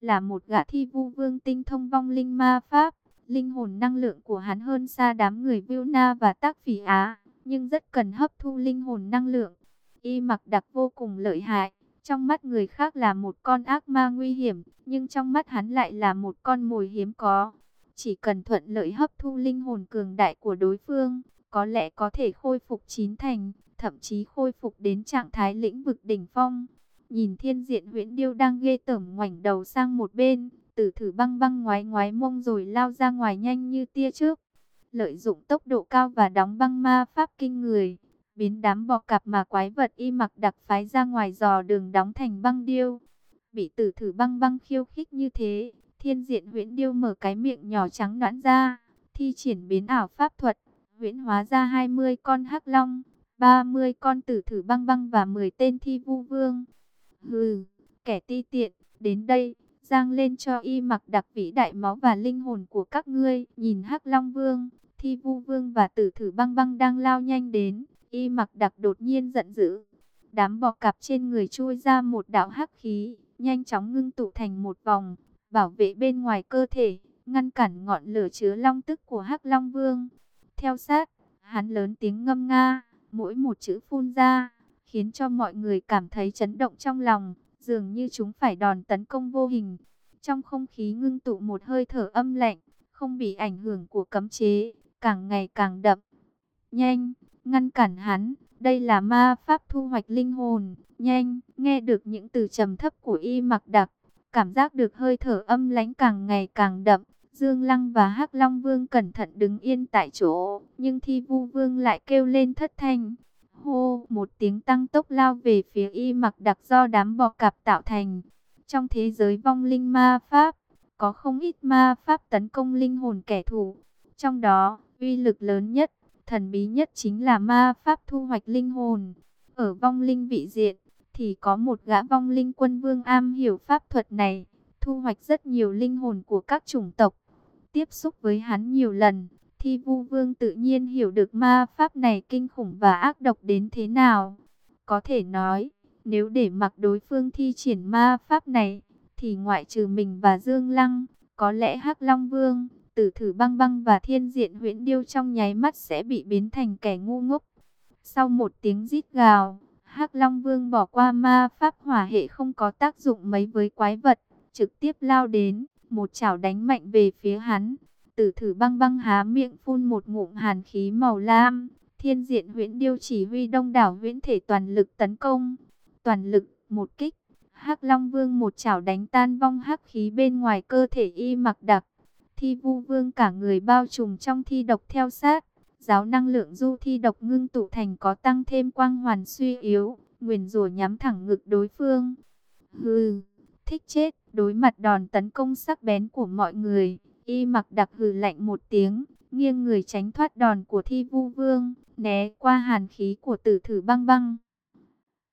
là một gã thi vu vương tinh thông vong linh ma pháp. Linh hồn năng lượng của hắn hơn xa đám người Na và Tác Phỉ Á, nhưng rất cần hấp thu linh hồn năng lượng. Y mặc đặc vô cùng lợi hại, trong mắt người khác là một con ác ma nguy hiểm, nhưng trong mắt hắn lại là một con mồi hiếm có. Chỉ cần thuận lợi hấp thu linh hồn cường đại của đối phương, có lẽ có thể khôi phục chín thành, thậm chí khôi phục đến trạng thái lĩnh vực đỉnh phong. Nhìn thiên diện huyễn điêu đang ghê tởm ngoảnh đầu sang một bên, tử thử băng băng ngoái ngoái mông rồi lao ra ngoài nhanh như tia trước. Lợi dụng tốc độ cao và đóng băng ma pháp kinh người, biến đám bọ cạp mà quái vật y mặc đặc phái ra ngoài dò đường đóng thành băng điêu. Bị tử thử băng băng khiêu khích như thế, thiên diện huyễn điêu mở cái miệng nhỏ trắng nõn ra, thi triển biến ảo pháp thuật, huyễn hóa ra 20 con hắc long, 30 con tử thử băng băng và 10 tên thi vu vương. Hừ, kẻ ti tiện, đến đây, giang lên cho y mặc đặc vĩ đại máu và linh hồn của các ngươi. Nhìn hắc long vương, thi vu vương và tử thử băng băng đang lao nhanh đến, y mặc đặc đột nhiên giận dữ. Đám bọ cạp trên người chui ra một đạo hắc khí, nhanh chóng ngưng tụ thành một vòng, bảo vệ bên ngoài cơ thể, ngăn cản ngọn lửa chứa long tức của hắc long vương. Theo sát, hắn lớn tiếng ngâm nga, mỗi một chữ phun ra, khiến cho mọi người cảm thấy chấn động trong lòng, dường như chúng phải đòn tấn công vô hình. Trong không khí ngưng tụ một hơi thở âm lạnh, không bị ảnh hưởng của cấm chế, càng ngày càng đậm. Nhanh, ngăn cản hắn, đây là ma pháp thu hoạch linh hồn. Nhanh, nghe được những từ trầm thấp của y mặc đặc, cảm giác được hơi thở âm lãnh càng ngày càng đậm. Dương Lăng và hắc Long Vương cẩn thận đứng yên tại chỗ, nhưng Thi Vu Vương lại kêu lên thất thanh. Hô, một tiếng tăng tốc lao về phía y mặc đặc do đám bọ cạp tạo thành. Trong thế giới vong linh ma pháp, có không ít ma pháp tấn công linh hồn kẻ thù. Trong đó, uy lực lớn nhất, thần bí nhất chính là ma pháp thu hoạch linh hồn. Ở vong linh vị diện, thì có một gã vong linh quân vương am hiểu pháp thuật này, thu hoạch rất nhiều linh hồn của các chủng tộc. Tiếp xúc với hắn nhiều lần, Thi Vu Vương tự nhiên hiểu được ma pháp này kinh khủng và ác độc đến thế nào. Có thể nói, nếu để mặc đối phương thi triển ma pháp này, thì ngoại trừ mình và Dương Lăng, có lẽ Hắc Long Vương, Tử Thử Băng Băng và Thiên Diện Huyễn Điêu trong nháy mắt sẽ bị biến thành kẻ ngu ngốc. Sau một tiếng rít gào, Hắc Long Vương bỏ qua ma pháp hỏa hệ không có tác dụng mấy với quái vật, trực tiếp lao đến, một chảo đánh mạnh về phía hắn. Tử thử băng băng há miệng phun một ngụm hàn khí màu lam. Thiên diện huyễn điêu chỉ huy đông đảo huyễn thể toàn lực tấn công. Toàn lực, một kích. hắc Long Vương một chảo đánh tan vong hắc khí bên ngoài cơ thể y mặc đặc. Thi vu vương cả người bao trùm trong thi độc theo sát. Giáo năng lượng du thi độc ngưng tụ thành có tăng thêm quang hoàn suy yếu. Nguyền rủa nhắm thẳng ngực đối phương. Hừ, thích chết. Đối mặt đòn tấn công sắc bén của mọi người Y mặc đặc hừ lạnh một tiếng, nghiêng người tránh thoát đòn của thi vu vương, né qua hàn khí của tử thử băng băng.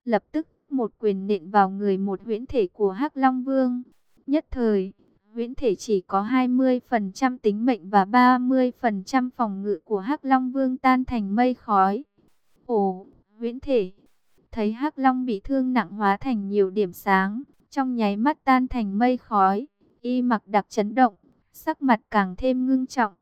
Lập tức, một quyền nện vào người một huyễn thể của hắc Long Vương. Nhất thời, huyễn thể chỉ có 20% tính mệnh và 30% phòng ngự của hắc Long Vương tan thành mây khói. Ồ, huyễn thể! Thấy hắc Long bị thương nặng hóa thành nhiều điểm sáng, trong nháy mắt tan thành mây khói. Y mặc đặc chấn động, sắc mặt càng thêm ngưng trọng,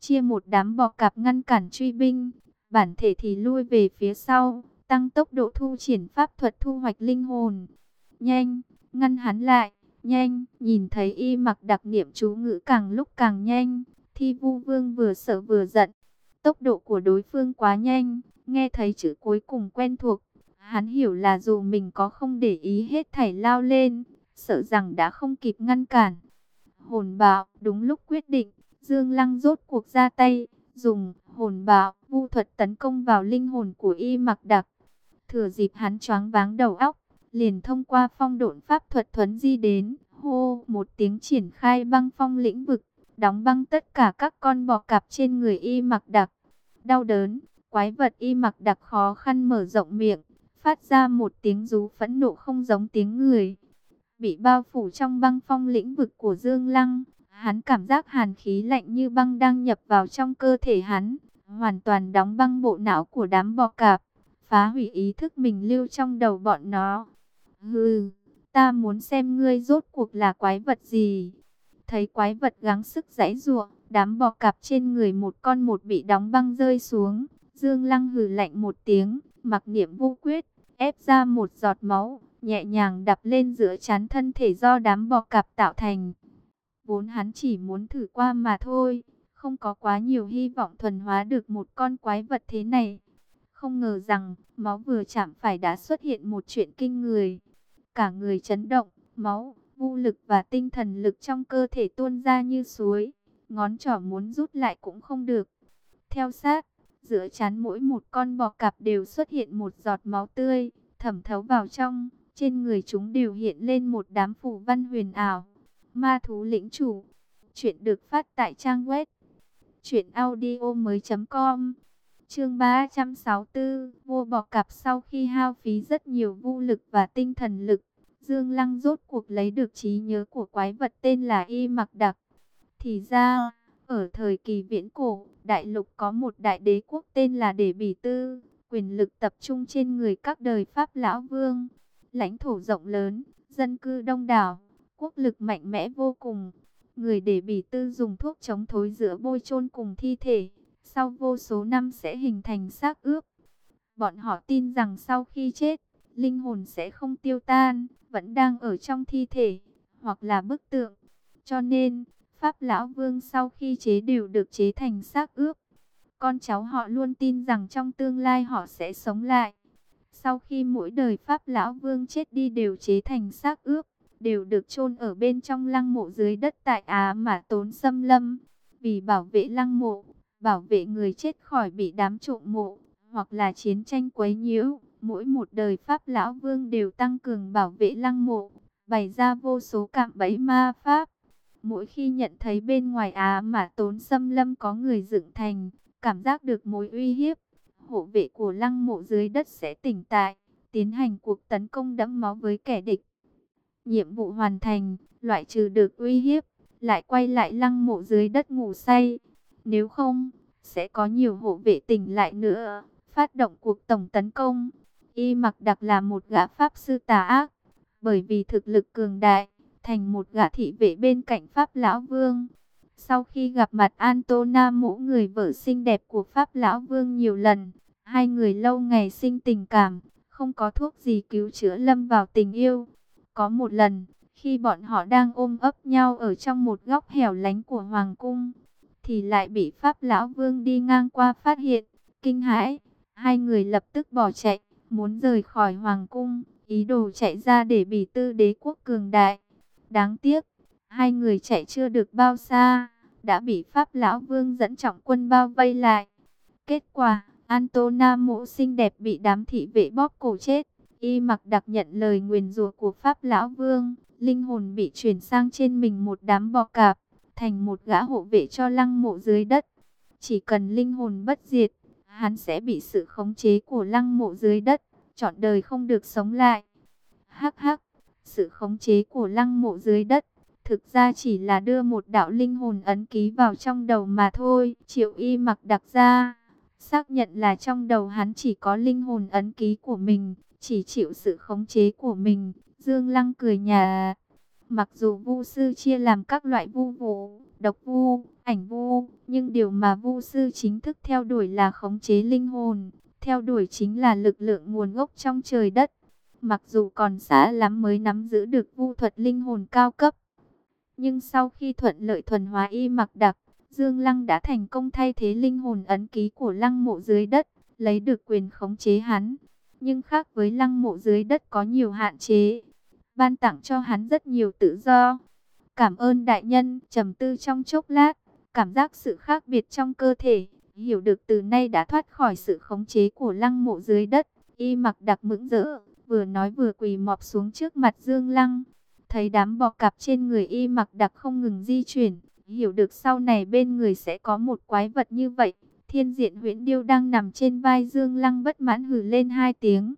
chia một đám bò cạp ngăn cản truy binh, bản thể thì lui về phía sau, tăng tốc độ thu triển pháp thuật thu hoạch linh hồn. Nhanh, ngăn hắn lại, nhanh, nhìn thấy y mặc đặc niệm chú ngữ càng lúc càng nhanh, thi vu vương vừa sợ vừa giận. Tốc độ của đối phương quá nhanh, nghe thấy chữ cuối cùng quen thuộc, hắn hiểu là dù mình có không để ý hết thảy lao lên, sợ rằng đã không kịp ngăn cản hồn bạo. Đúng lúc quyết định, Dương Lăng rốt cuộc ra tay, dùng hồn bạo, vu thuật tấn công vào linh hồn của y mặc đặc. Thừa dịp hắn choáng váng đầu óc, liền thông qua phong độn pháp thuật thuấn di đến, hô một tiếng triển khai băng phong lĩnh vực, đóng băng tất cả các con bò cạp trên người y mặc đặc. Đau đớn, quái vật y mặc đặc khó khăn mở rộng miệng, phát ra một tiếng rú phẫn nộ không giống tiếng người bị bao phủ trong băng phong lĩnh vực của Dương Lăng. Hắn cảm giác hàn khí lạnh như băng đang nhập vào trong cơ thể hắn, hoàn toàn đóng băng bộ não của đám bò cạp, phá hủy ý thức mình lưu trong đầu bọn nó. Hừ, Ta muốn xem ngươi rốt cuộc là quái vật gì. Thấy quái vật gắng sức giãy giụa, đám bò cạp trên người một con một bị đóng băng rơi xuống. Dương Lăng hừ lạnh một tiếng, mặc niệm vô quyết, ép ra một giọt máu, nhẹ nhàng đập lên giữa chán thân thể do đám bò cạp tạo thành. Vốn hắn chỉ muốn thử qua mà thôi, không có quá nhiều hy vọng thuần hóa được một con quái vật thế này. Không ngờ rằng, máu vừa chạm phải đã xuất hiện một chuyện kinh người. Cả người chấn động, máu, vô lực và tinh thần lực trong cơ thể tuôn ra như suối. Ngón trỏ muốn rút lại cũng không được. Theo sát, giữa chán mỗi một con bò cạp đều xuất hiện một giọt máu tươi, thẩm thấu vào trong. Trên người chúng đều hiện lên một đám phù văn huyền ảo. Ma thú lĩnh chủ. Chuyện được phát tại trang web. Chuyện audio mới.com Chương 364, vua bọ cạp sau khi hao phí rất nhiều vũ lực và tinh thần lực, Dương Lăng rốt cuộc lấy được trí nhớ của quái vật tên là Y Mặc Đặc. Thì ra, ở thời kỳ viễn cổ, đại lục có một đại đế quốc tên là Đề Bỉ Tư, quyền lực tập trung trên người các đời Pháp Lão Vương. Lãnh thổ rộng lớn, dân cư đông đảo, quốc lực mạnh mẽ vô cùng. Người để Bỉ Tư dùng thuốc chống thối giữa bôi chôn cùng thi thể sau vô số năm sẽ hình thành xác ướp. Bọn họ tin rằng sau khi chết, linh hồn sẽ không tiêu tan, vẫn đang ở trong thi thể, hoặc là bức tượng. Cho nên, Pháp Lão Vương sau khi chế đều được chế thành xác ướp. Con cháu họ luôn tin rằng trong tương lai họ sẽ sống lại. Sau khi mỗi đời Pháp Lão Vương chết đi đều chế thành xác ướp, đều được chôn ở bên trong lăng mộ dưới đất tại Á mà tốn xâm lâm. Vì bảo vệ lăng mộ, bảo vệ người chết khỏi bị đám trộm mộ, hoặc là chiến tranh quấy nhiễu. Mỗi một đời Pháp Lão Vương đều tăng cường bảo vệ lăng mộ, bày ra vô số cạm bẫy ma Pháp. Mỗi khi nhận thấy bên ngoài Á mà tốn xâm lâm có người dựng thành, cảm giác được mối uy hiếp, hộ vệ của lăng mộ dưới đất sẽ tỉnh tại, tiến hành cuộc tấn công đẫm máu với kẻ địch. Nhiệm vụ hoàn thành, loại trừ được uy hiếp, lại quay lại lăng mộ dưới đất ngủ say. Nếu không, sẽ có nhiều hộ vệ tỉnh lại nữa, phát động cuộc tổng tấn công. Y mặc đặc là một gã pháp sư tà ác, bởi vì thực lực cường đại, thành một gã thị vệ bên cạnh Pháp Lão Vương. Sau khi gặp mặt Antona mũ người vợ xinh đẹp của Pháp Lão Vương nhiều lần, hai người lâu ngày sinh tình cảm, không có thuốc gì cứu chữa lâm vào tình yêu. Có một lần, khi bọn họ đang ôm ấp nhau ở trong một góc hẻo lánh của Hoàng Cung, thì lại bị Pháp Lão Vương đi ngang qua phát hiện, kinh hãi. Hai người lập tức bỏ chạy, muốn rời khỏi Hoàng Cung, ý đồ chạy ra để bị tư đế quốc cường đại. Đáng tiếc, hai người chạy chưa được bao xa, đã bị Pháp Lão Vương dẫn trọng quân bao vây lại. Kết quả, Antona mộ xinh đẹp bị đám thị vệ bóp cổ chết. Y mặc đặc nhận lời nguyền rủa của Pháp Lão Vương, linh hồn bị chuyển sang trên mình một đám bò cạp thành một gã hộ vệ cho lăng mộ dưới đất. Chỉ cần linh hồn bất diệt, hắn sẽ bị sự khống chế của lăng mộ dưới đất, chọn đời không được sống lại. Hắc hắc, sự khống chế của lăng mộ dưới đất, thực ra chỉ là đưa một đạo linh hồn ấn ký vào trong đầu mà thôi. Triệu y mặc đặc ra, xác nhận là trong đầu hắn chỉ có linh hồn ấn ký của mình, chỉ chịu sự khống chế của mình. Dương Lăng cười nhà Mặc dù vu sư chia làm các loại vu vụ, độc vu, ảnh vu, nhưng điều mà vu sư chính thức theo đuổi là khống chế linh hồn, theo đuổi chính là lực lượng nguồn gốc trong trời đất. Mặc dù còn xã lắm mới nắm giữ được vu thuật linh hồn cao cấp, nhưng sau khi thuận lợi thuần hóa y mặc đặc, Dương Lăng đã thành công thay thế linh hồn ấn ký của lăng mộ dưới đất, lấy được quyền khống chế hắn. Nhưng khác với lăng mộ dưới đất có nhiều hạn chế, ban tặng cho hắn rất nhiều tự do. Cảm ơn đại nhân, trầm tư trong chốc lát, cảm giác sự khác biệt trong cơ thể, hiểu được từ nay đã thoát khỏi sự khống chế của lăng mộ dưới đất. Y mặc đặc mững rỡ, vừa nói vừa quỳ mọp xuống trước mặt Dương Lăng. Thấy đám bò cạp trên người y mặc đặc không ngừng di chuyển, hiểu được sau này bên người sẽ có một quái vật như vậy. Thiên diện huyễn điêu đang nằm trên vai Dương Lăng bất mãn hừ lên hai tiếng.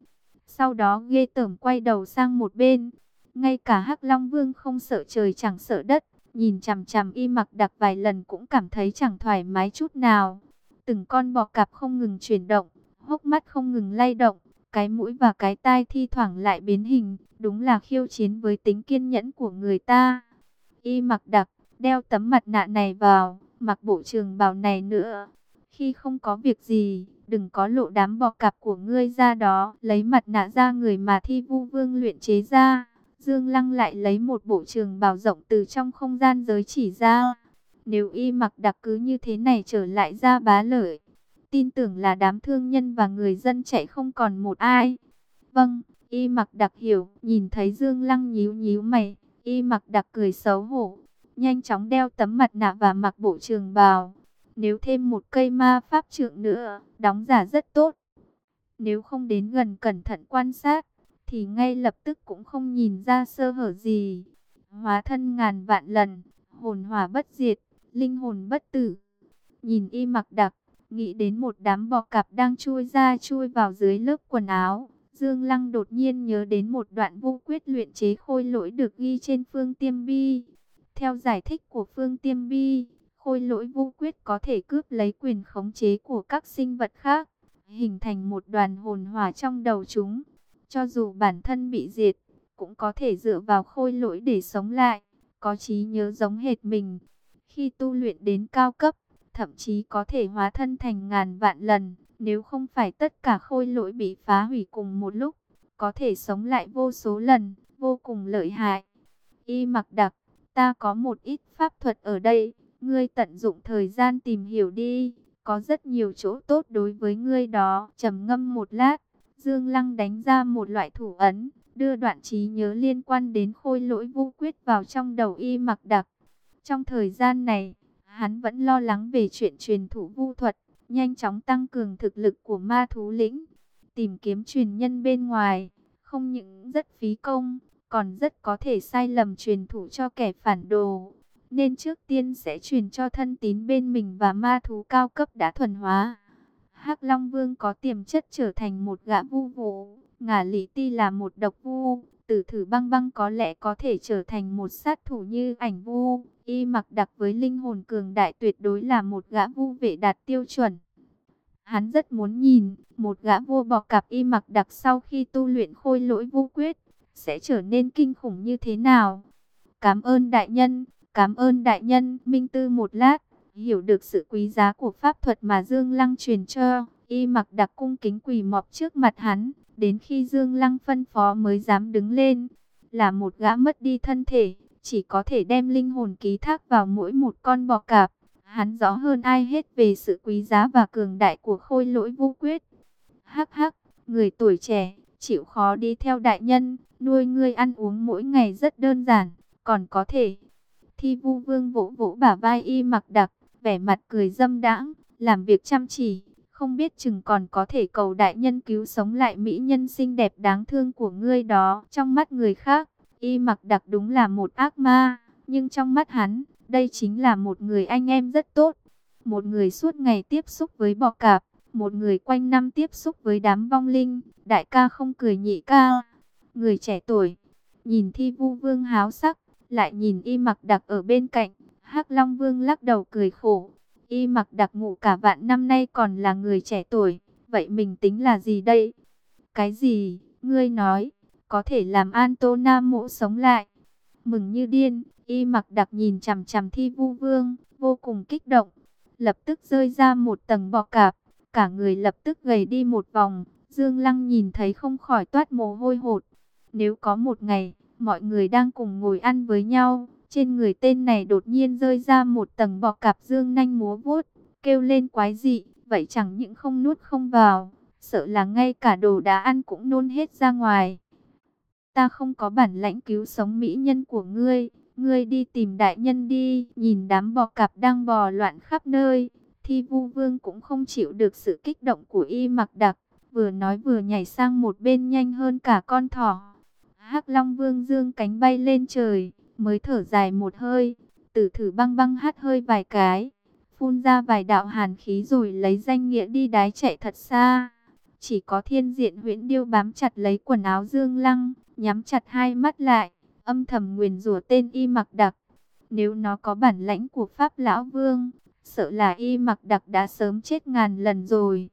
Sau đó ghê tởm quay đầu sang một bên, ngay cả Hắc Long Vương không sợ trời chẳng sợ đất, nhìn chằm chằm y mặc đặc vài lần cũng cảm thấy chẳng thoải mái chút nào. Từng con bò cạp không ngừng chuyển động, hốc mắt không ngừng lay động, cái mũi và cái tai thi thoảng lại biến hình, đúng là khiêu chiến với tính kiên nhẫn của người ta. Y mặc đặc, đeo tấm mặt nạ này vào, mặc bộ trường bào này nữa. Khi không có việc gì, đừng có lộ đám bò cạp của ngươi ra đó, lấy mặt nạ ra người mà thi vu vương luyện chế ra. Dương Lăng lại lấy một bộ trường bào rộng từ trong không gian giới chỉ ra. Nếu y mặc đặc cứ như thế này trở lại ra bá lợi, tin tưởng là đám thương nhân và người dân chạy không còn một ai. Vâng, y mặc đặc hiểu, nhìn thấy Dương Lăng nhíu nhíu mày, y mặc đặc cười xấu hổ, nhanh chóng đeo tấm mặt nạ và mặc bộ trường bào. Nếu thêm một cây ma pháp trượng nữa, đóng giả rất tốt. Nếu không đến gần cẩn thận quan sát, thì ngay lập tức cũng không nhìn ra sơ hở gì. Hóa thân ngàn vạn lần, hồn hòa bất diệt, linh hồn bất tử. Nhìn y mặc đặc, nghĩ đến một đám bò cạp đang chui ra chui vào dưới lớp quần áo. Dương Lăng đột nhiên nhớ đến một đoạn vô quyết luyện chế khôi lỗi được ghi trên phương tiêm bi. Theo giải thích của phương tiêm bi, khôi lỗi vô quyết có thể cướp lấy quyền khống chế của các sinh vật khác, hình thành một đoàn hồn hòa trong đầu chúng. Cho dù bản thân bị diệt, cũng có thể dựa vào khôi lỗi để sống lại, có trí nhớ giống hệt mình. Khi tu luyện đến cao cấp, thậm chí có thể hóa thân thành ngàn vạn lần, nếu không phải tất cả khôi lỗi bị phá hủy cùng một lúc, có thể sống lại vô số lần, vô cùng lợi hại. Y mặc đặc, ta có một ít pháp thuật ở đây, ngươi tận dụng thời gian tìm hiểu đi, có rất nhiều chỗ tốt đối với ngươi đó. trầm ngâm một lát, Dương Lăng đánh ra một loại thủ ấn, đưa đoạn trí nhớ liên quan đến khôi lỗi vô quyết vào trong đầu y mặc đặc. Trong thời gian này, hắn vẫn lo lắng về chuyện truyền thủ vu thuật, nhanh chóng tăng cường thực lực của ma thú lĩnh, tìm kiếm truyền nhân bên ngoài, không những rất phí công, còn rất có thể sai lầm truyền thủ cho kẻ phản đồ. Nên trước tiên sẽ truyền cho thân tín bên mình và ma thú cao cấp đã thuần hóa. hắc Long Vương có tiềm chất trở thành một gã vu vụ, ngả lý ti là một độc vu, tử thử băng băng có lẽ có thể trở thành một sát thủ như ảnh vu. Y mặc đặc với linh hồn cường đại tuyệt đối là một gã vu vệ đạt tiêu chuẩn. Hắn rất muốn nhìn, một gã vua bò cạp y mặc đặc sau khi tu luyện khôi lỗi vô quyết, sẽ trở nên kinh khủng như thế nào. Cảm ơn đại nhân, cảm ơn đại nhân, minh tư một lát, hiểu được sự quý giá của pháp thuật mà Dương Lăng truyền cho, y mặc đặc cung kính quỳ mọp trước mặt hắn, đến khi Dương Lăng phân phó mới dám đứng lên, là một gã mất đi thân thể, chỉ có thể đem linh hồn ký thác vào mỗi một con bò cạp. Hắn rõ hơn ai hết về sự quý giá và cường đại của khôi lỗi vô quyết. Hắc hắc, người tuổi trẻ, chịu khó đi theo đại nhân, nuôi ngươi ăn uống mỗi ngày rất đơn giản, còn có thể. Thi vu vương vỗ vỗ bả vai y mặc đặc, vẻ mặt cười dâm đãng, làm việc chăm chỉ, không biết chừng còn có thể cầu đại nhân cứu sống lại mỹ nhân xinh đẹp đáng thương của ngươi đó trong mắt người khác. Y mặc đặc đúng là một ác ma, nhưng trong mắt hắn, đây chính là một người anh em rất tốt. Một người suốt ngày tiếp xúc với bò cạp, một người quanh năm tiếp xúc với đám vong linh, đại ca không cười nhị ca. Người trẻ tuổi, nhìn thi vu vương háo sắc, lại nhìn y mặc đặc ở bên cạnh, hắc Long Vương lắc đầu cười khổ. Y mặc đặc ngụ cả vạn năm nay còn là người trẻ tuổi, vậy mình tính là gì đây? Cái gì, ngươi nói, có thể làm Antona mộ sống lại. Mừng như điên, y mặc đặc nhìn chằm chằm thi vu vương, vô cùng kích động. Lập tức rơi ra một tầng bọ cạp, cả người lập tức gầy đi một vòng. Dương Lăng nhìn thấy không khỏi toát mồ hôi hột. Nếu có một ngày, mọi người đang cùng ngồi ăn với nhau, trên người tên này đột nhiên rơi ra một tầng bọ cạp dương nanh múa vuốt, kêu lên quái dị, vậy chẳng những không nuốt không vào, sợ là ngay cả đồ đã ăn cũng nôn hết ra ngoài ta không có bản lãnh cứu sống mỹ nhân của ngươi, ngươi đi tìm đại nhân đi, nhìn đám bò cạp đang bò loạn khắp nơi, thi vu vương cũng không chịu được sự kích động của y mặc đặc, vừa nói vừa nhảy sang một bên nhanh hơn cả con thỏ. hắc Long Vương dương cánh bay lên trời, mới thở dài một hơi, tử thử băng băng hát hơi vài cái, phun ra vài đạo hàn khí rồi lấy danh nghĩa đi đái chạy thật xa. Chỉ có thiên diện huyễn điêu bám chặt lấy quần áo dương lăng, nhắm chặt hai mắt lại, âm thầm nguyền rủa tên y mặc đặc. Nếu nó có bản lãnh của Pháp Lão Vương, sợ là y mặc đặc đã sớm chết ngàn lần rồi.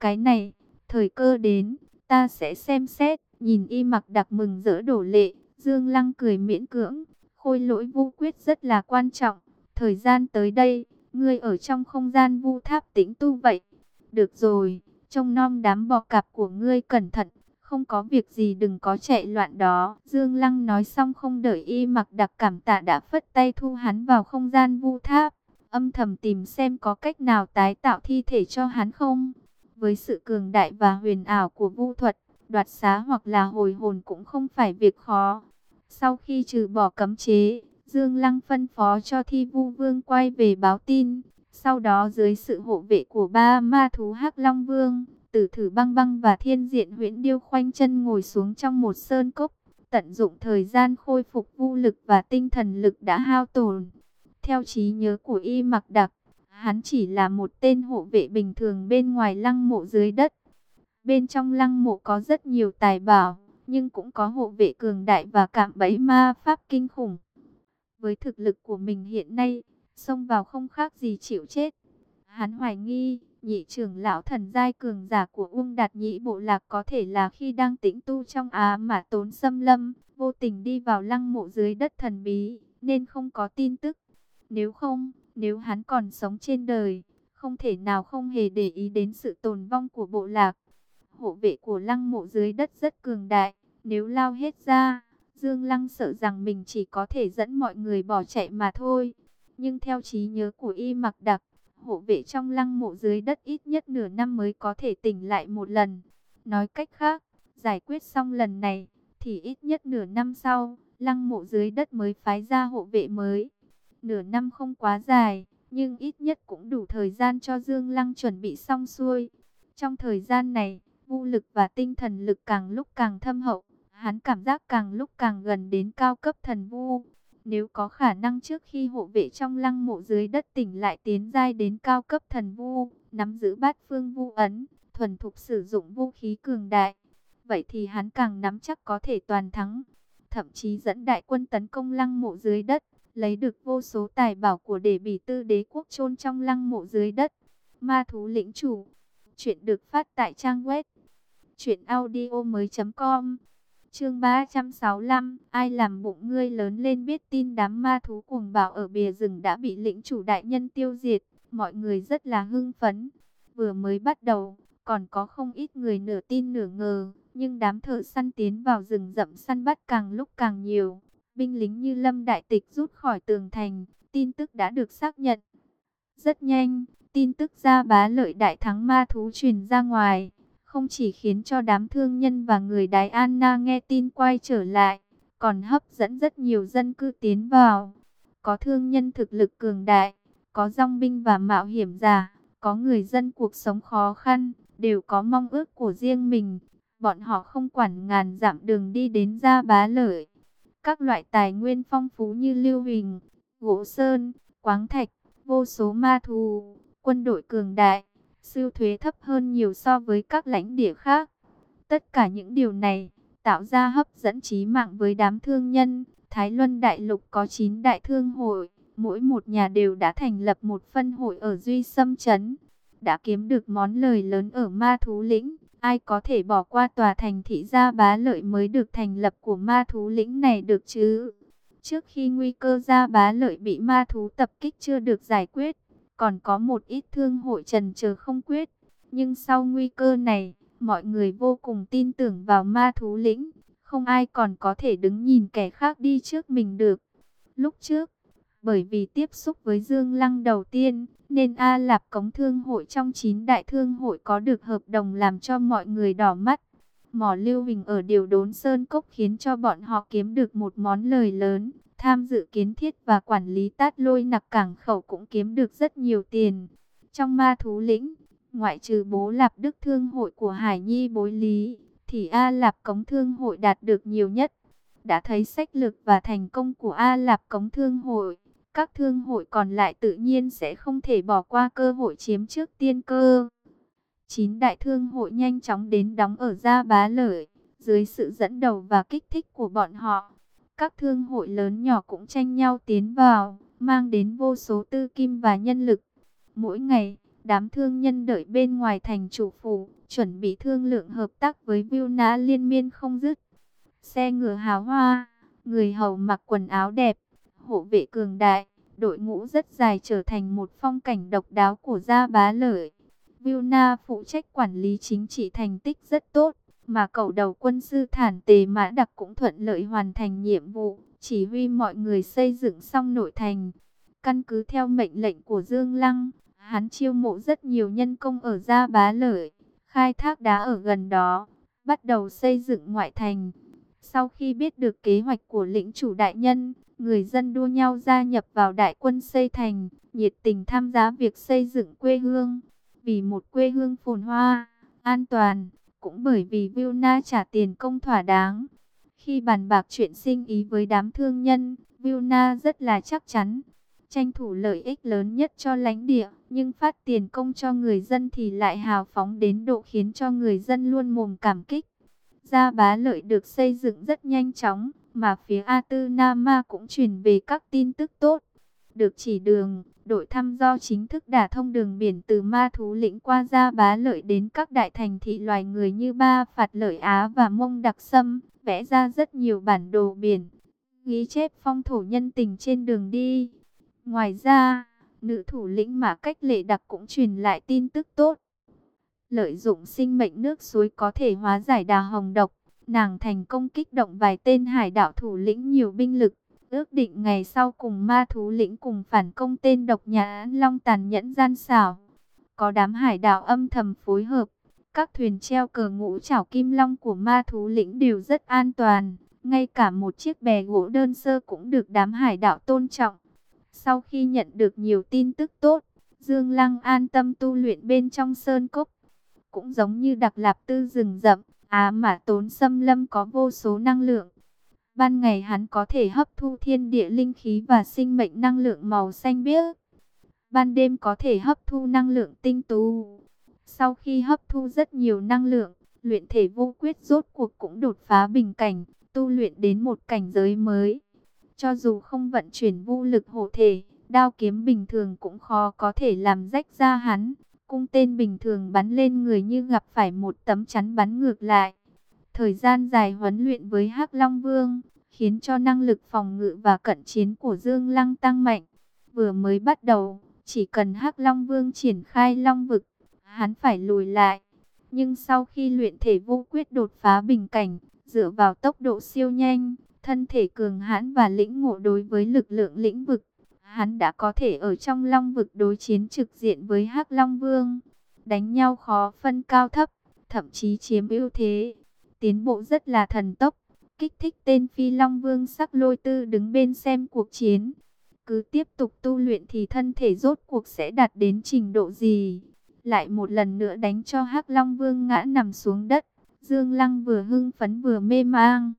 Cái này, thời cơ đến, Ta sẽ xem xét, nhìn y mặc đặc mừng rỡ đổ lệ, Dương Lăng cười miễn cưỡng, khôi lỗi vu quyết rất là quan trọng, thời gian tới đây, ngươi ở trong không gian vu tháp tĩnh tu vậy. Được rồi, trông nom đám bò cạp của ngươi cẩn thận, không có việc gì đừng có chạy loạn đó. Dương Lăng nói xong không đợi y mặc đặc cảm tạ đã phất tay thu hắn vào không gian vu tháp, âm thầm tìm xem có cách nào tái tạo thi thể cho hắn không. Với sự cường đại và huyền ảo của vu thuật, đoạt xá hoặc là hồi hồn cũng không phải việc khó. Sau khi trừ bỏ cấm chế, Dương Lăng phân phó cho Thi Vu Vương quay về báo tin. Sau đó dưới sự hộ vệ của ba ma thú Hắc Long Vương, Tử Thử Băng Băng và Thiên Diện Huyễn Điêu khoanh chân ngồi xuống trong một sơn cốc, tận dụng thời gian khôi phục vũ lực và tinh thần lực đã hao tổn. Theo trí nhớ của Y Mặc Đặc, hắn chỉ là một tên hộ vệ bình thường bên ngoài lăng mộ dưới đất. Bên trong lăng mộ có rất nhiều tài bảo, nhưng cũng có hộ vệ cường đại và cạm bẫy ma pháp kinh khủng. Với thực lực của mình hiện nay, xông vào không khác gì chịu chết. Hắn hoài nghi, nhị trưởng lão thần giai cường giả của Uông Đạt Nhĩ Bộ Lạc có thể là khi đang tĩnh tu trong Á mà tốn xâm lâm, vô tình đi vào lăng mộ dưới đất thần bí, nên không có tin tức. Nếu không, nếu hắn còn sống trên đời, không thể nào không hề để ý đến sự tồn vong của bộ lạc. Hộ vệ của lăng mộ dưới đất rất cường đại, nếu lao hết ra, Dương Lăng sợ rằng mình chỉ có thể dẫn mọi người bỏ chạy mà thôi. Nhưng theo trí nhớ của y mặc đặc, hộ vệ trong lăng mộ dưới đất ít nhất nửa năm mới có thể tỉnh lại một lần. Nói cách khác, giải quyết xong lần này, thì ít nhất nửa năm sau, lăng mộ dưới đất mới phái ra hộ vệ mới. Nửa năm không quá dài, nhưng ít nhất cũng đủ thời gian cho Dương Lăng chuẩn bị xong xuôi. Trong thời gian này, vũ lực và tinh thần lực càng lúc càng thâm hậu, hắn cảm giác càng lúc càng gần đến cao cấp thần vu. Nếu có khả năng trước khi hộ vệ trong lăng mộ dưới đất tỉnh lại tiến giai đến cao cấp thần vu, nắm giữ bát phương vu ấn, thuần thục sử dụng vũ khí cường đại, vậy thì hắn càng nắm chắc có thể toàn thắng, thậm chí dẫn đại quân tấn công lăng mộ dưới đất, lấy được vô số tài bảo của đệ bỉ tư đế quốc chôn trong lăng mộ dưới đất. Ma thú lĩnh chủ, chuyện được phát tại trang web truyện audio mới.com Chương 365, ai làm bụng ngươi lớn lên biết tin đám ma thú cuồng bạo ở bìa rừng đã bị lĩnh chủ đại nhân tiêu diệt, mọi người rất là hưng phấn. Vừa mới bắt đầu, còn có không ít người nửa tin nửa ngờ, nhưng đám thợ săn tiến vào rừng rậm săn bắt càng lúc càng nhiều. Binh lính như Lâm Đại Tịch rút khỏi tường thành, tin tức đã được xác nhận. Rất nhanh, tin tức ra bá lợi đại thắng ma thú truyền ra ngoài không chỉ khiến cho đám thương nhân và người Đài Anna nghe tin quay trở lại, còn hấp dẫn rất nhiều dân cư tiến vào. Có thương nhân thực lực cường đại, có dòng binh và mạo hiểm giả, có người dân cuộc sống khó khăn, đều có mong ước của riêng mình. Bọn họ không quản ngàn dặm đường đi đến ra bá lợi. Các loại tài nguyên phong phú như lưu huỳnh, gỗ sơn, quáng thạch, vô số ma thù, quân đội cường đại siêu thuế thấp hơn nhiều so với các lãnh địa khác. Tất cả những điều này tạo ra hấp dẫn trí mạng với đám thương nhân. Thái Luân Đại Lục có 9 đại thương hội, mỗi một nhà đều đã thành lập một phân hội ở Duy Sâm Trấn. Đã kiếm được món lời lớn ở Ma Thú Lĩnh, ai có thể bỏ qua tòa thành thị gia bá lợi mới được thành lập của Ma Thú Lĩnh này được chứ? Trước khi nguy cơ gia bá lợi bị ma thú tập kích chưa được giải quyết, còn có một ít thương hội trần chờ không quyết. Nhưng sau nguy cơ này, mọi người vô cùng tin tưởng vào ma thú lĩnh. Không ai còn có thể đứng nhìn kẻ khác đi trước mình được. Lúc trước, bởi vì tiếp xúc với Dương Lăng đầu tiên, nên A Lạp Cống Thương hội trong 9 đại thương hội có được hợp đồng làm cho mọi người đỏ mắt. Mỏ lưu hình ở điều đốn Sơn Cốc khiến cho bọn họ kiếm được một món lời lớn. Tham dự kiến thiết và quản lý tát lôi nặc cảng khẩu cũng kiếm được rất nhiều tiền. Trong ma thú lĩnh, ngoại trừ bố lạp đức thương hội của Hải Nhi bối lý, thì A Lạp Cống Thương hội đạt được nhiều nhất. Đã thấy sách lực và thành công của A Lạp Cống Thương hội, các thương hội còn lại tự nhiên sẽ không thể bỏ qua cơ hội chiếm trước tiên cơ. Chín đại thương hội nhanh chóng đến đóng ở Gia Bá Lợi, dưới sự dẫn đầu và kích thích của bọn họ. Các thương hội lớn nhỏ cũng tranh nhau tiến vào, mang đến vô số tư kim và nhân lực. Mỗi ngày, Đám thương nhân đợi bên ngoài thành chủ phủ, chuẩn bị thương lượng hợp tác với Vilna liên miên không dứt. Xe ngựa hào hoa, người hầu mặc quần áo đẹp, hộ vệ cường đại, đội ngũ rất dài trở thành một phong cảnh độc đáo của gia bá lợi. Vilna phụ trách quản lý chính trị thành tích rất tốt, mà cậu đầu quân sư thản tề mã đặc cũng thuận lợi hoàn thành nhiệm vụ, chỉ huy mọi người xây dựng xong nội thành. Căn cứ theo mệnh lệnh của Dương Lăng, hắn chiêu mộ rất nhiều nhân công ở Gia Bá Lợi, khai thác đá ở gần đó, bắt đầu xây dựng ngoại thành. Sau khi biết được kế hoạch của lĩnh chủ đại nhân, người dân đua nhau gia nhập vào đại quân xây thành, nhiệt tình tham gia việc xây dựng quê hương. Vì một quê hương phồn hoa, an toàn, cũng bởi vì Vilna trả tiền công thỏa đáng. Khi bàn bạc chuyện sinh ý với đám thương nhân, Vilna rất là chắc chắn, tranh thủ lợi ích lớn nhất cho lãnh địa, nhưng phát tiền công cho người dân thì lại hào phóng đến độ khiến cho người dân luôn mồm cảm kích. Gia bá lợi được xây dựng rất nhanh chóng, mà phía A Tư Nama cũng truyền về các tin tức tốt. Được chỉ đường, đội thăm do chính thức đả thông đường biển từ ma thú lĩnh qua Gia bá lợi đến các đại thành thị loài người như Ba Phạt Lợi Á và Mông Đặc Sâm, vẽ ra rất nhiều bản đồ biển. Ghi chép phong thổ nhân tình trên đường đi. Ngoài ra, nữ thủ lĩnh mà cách lệ đặc cũng truyền lại tin tức tốt. Lợi dụng sinh mệnh nước suối có thể hóa giải đà hồng độc, nàng thành công kích động vài tên hải đảo thủ lĩnh nhiều binh lực, ước định ngày sau cùng ma thú lĩnh cùng phản công tên độc nhà long tàn nhẫn gian xảo. Có đám hải đảo âm thầm phối hợp, các thuyền treo cờ ngũ chảo kim long của ma thú lĩnh đều rất an toàn, ngay cả một chiếc bè gỗ đơn sơ cũng được đám hải đảo tôn trọng. Sau khi nhận được nhiều tin tức tốt, Dương Lăng an tâm tu luyện bên trong sơn cốc. Cũng giống như đặc lạp tư rừng rậm, á mà tốn xâm lâm có vô số năng lượng. Ban ngày hắn có thể hấp thu thiên địa linh khí và sinh mệnh năng lượng màu xanh biếc. Ban đêm có thể hấp thu năng lượng tinh tú. Sau khi hấp thu rất nhiều năng lượng, luyện thể vô quyết rốt cuộc cũng đột phá bình cảnh, tu luyện đến một cảnh giới mới. Cho dù không vận chuyển vô lực hộ thể, đao kiếm bình thường cũng khó có thể làm rách ra hắn. Cung tên bình thường bắn lên người như gặp phải một tấm chắn bắn ngược lại. Thời gian dài huấn luyện với hắc Long Vương, khiến cho năng lực phòng ngự và cận chiến của Dương Lăng tăng mạnh. Vừa mới bắt đầu, chỉ cần hắc Long Vương triển khai Long Vực, hắn phải lùi lại. Nhưng sau khi luyện thể vô quyết đột phá bình cảnh, dựa vào tốc độ siêu nhanh, thân thể cường hãn và lĩnh ngộ đối với lực lượng lĩnh vực. Hắn đã có thể ở trong long vực đối chiến trực diện với hắc Long Vương. Đánh nhau khó phân cao thấp, thậm chí chiếm ưu thế. Tiến bộ rất là thần tốc, kích thích tên Phi Long Vương sắc lôi tư đứng bên xem cuộc chiến. Cứ tiếp tục tu luyện thì thân thể rốt cuộc sẽ đạt đến trình độ gì? Lại một lần nữa đánh cho hắc Long Vương ngã nằm xuống đất. Dương Lăng vừa hưng phấn vừa mê mang.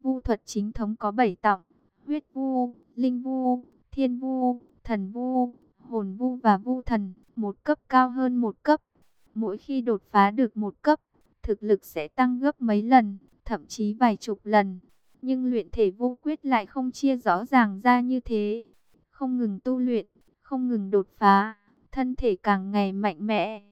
Vu thuật chính thống có 7 tọng, huyết vu, linh vu, thiên vu, thần vu, hồn vu và vu thần, một cấp cao hơn một cấp. Mỗi khi đột phá được một cấp, thực lực sẽ tăng gấp mấy lần, thậm chí vài chục lần. Nhưng luyện thể vô quyết lại không chia rõ ràng ra như thế. Không ngừng tu luyện, không ngừng đột phá, thân thể càng ngày mạnh mẽ.